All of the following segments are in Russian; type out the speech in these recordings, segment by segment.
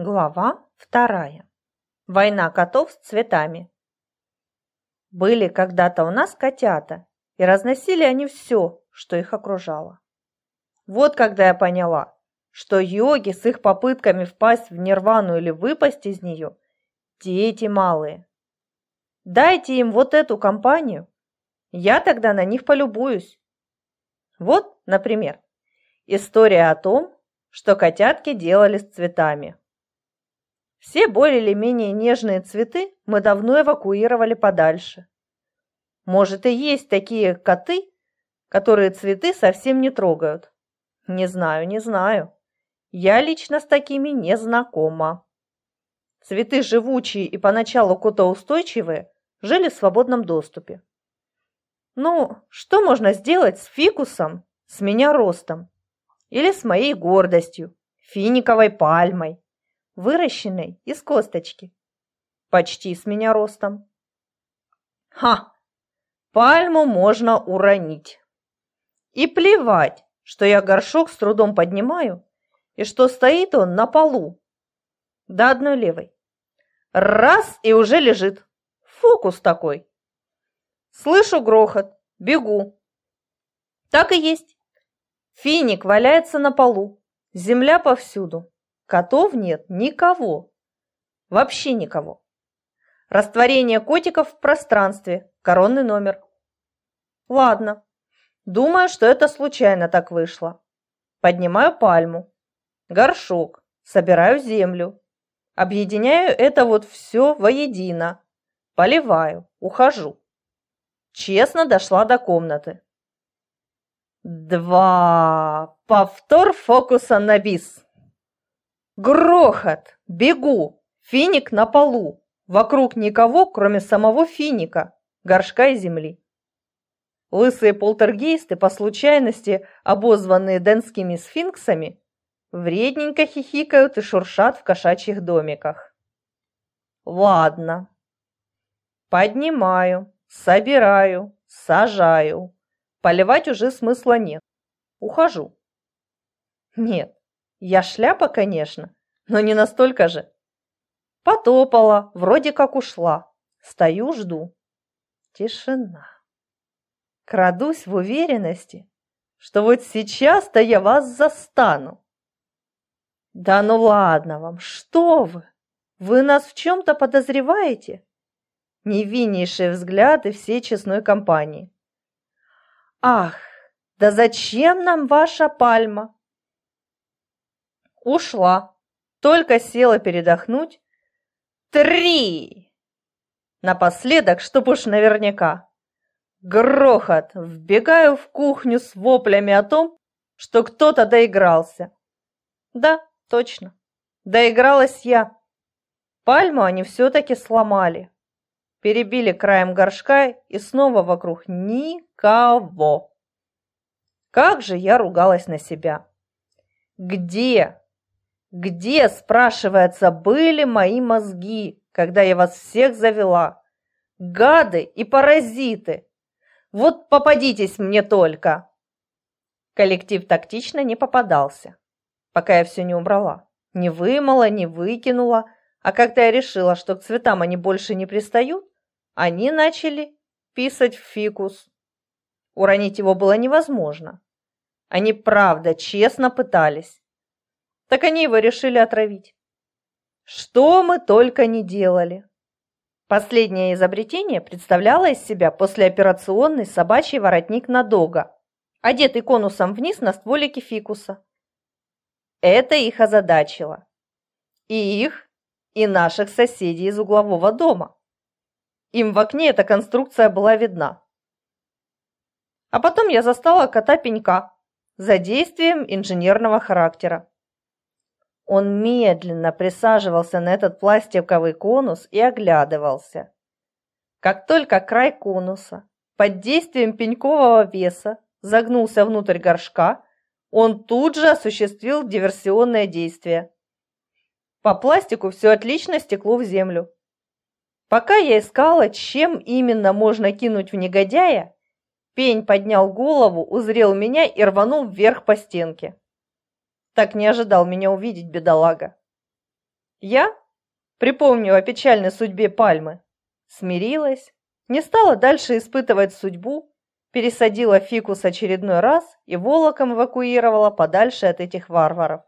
Глава вторая. Война котов с цветами. Были когда-то у нас котята, и разносили они все, что их окружало. Вот когда я поняла, что йоги с их попытками впасть в нирвану или выпасть из нее – дети малые. Дайте им вот эту компанию, я тогда на них полюбуюсь. Вот, например, история о том, что котятки делали с цветами. Все более или менее нежные цветы мы давно эвакуировали подальше. Может и есть такие коты, которые цветы совсем не трогают. Не знаю, не знаю. Я лично с такими не знакома. Цветы живучие и поначалу котоустойчивые жили в свободном доступе. Ну, что можно сделать с фикусом, с меня ростом? Или с моей гордостью, финиковой пальмой? Выращенной из косточки. Почти с меня ростом. Ха! Пальму можно уронить. И плевать, что я горшок с трудом поднимаю, и что стоит он на полу. До одной левой. Раз и уже лежит. Фокус такой. Слышу грохот, бегу. Так и есть. Финик валяется на полу, земля повсюду. Котов нет никого. Вообще никого. Растворение котиков в пространстве. Коронный номер. Ладно. Думаю, что это случайно так вышло. Поднимаю пальму. Горшок. Собираю землю. Объединяю это вот все воедино. Поливаю. Ухожу. Честно дошла до комнаты. Два. Повтор фокуса на бис. Грохот! Бегу! Финик на полу. Вокруг никого, кроме самого финика, горшка и земли. Лысые полтергейсты, по случайности обозванные денскими сфинксами, вредненько хихикают и шуршат в кошачьих домиках. Ладно. Поднимаю, собираю, сажаю. Поливать уже смысла нет. Ухожу. Нет, я шляпа, конечно, но не настолько же. Потопала, вроде как ушла. Стою, жду. Тишина. Крадусь в уверенности, что вот сейчас-то я вас застану. Да ну ладно вам, что вы? Вы нас в чем-то подозреваете? Невиннейшие взгляды всей честной компании. Ах, да зачем нам ваша пальма? Ушла. Только села передохнуть. Три! Напоследок, чтоб уж наверняка. Грохот! Вбегаю в кухню с воплями о том, что кто-то доигрался. Да, точно. Доигралась я. Пальму они все-таки сломали. Перебили краем горшка и снова вокруг никого. Как же я ругалась на себя. Где где, спрашивается, были мои мозги, когда я вас всех завела? Гады и паразиты! Вот попадитесь мне только!» Коллектив тактично не попадался, пока я все не убрала. Не вымыла, не выкинула, а когда я решила, что к цветам они больше не пристают, они начали писать в фикус. Уронить его было невозможно. Они правда честно пытались так они его решили отравить. Что мы только не делали. Последнее изобретение представляло из себя послеоперационный собачий воротник на дога, одетый конусом вниз на стволике фикуса. Это их озадачило. И их, и наших соседей из углового дома. Им в окне эта конструкция была видна. А потом я застала кота пенька за действием инженерного характера. Он медленно присаживался на этот пластиковый конус и оглядывался. Как только край конуса под действием пенькового веса загнулся внутрь горшка, он тут же осуществил диверсионное действие. По пластику все отлично стекло в землю. Пока я искала, чем именно можно кинуть в негодяя, пень поднял голову, узрел меня и рванул вверх по стенке. Так не ожидал меня увидеть, бедолага. Я, припомнив о печальной судьбе пальмы, смирилась, не стала дальше испытывать судьбу, пересадила фикус очередной раз и волоком эвакуировала подальше от этих варваров.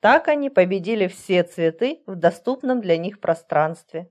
Так они победили все цветы в доступном для них пространстве.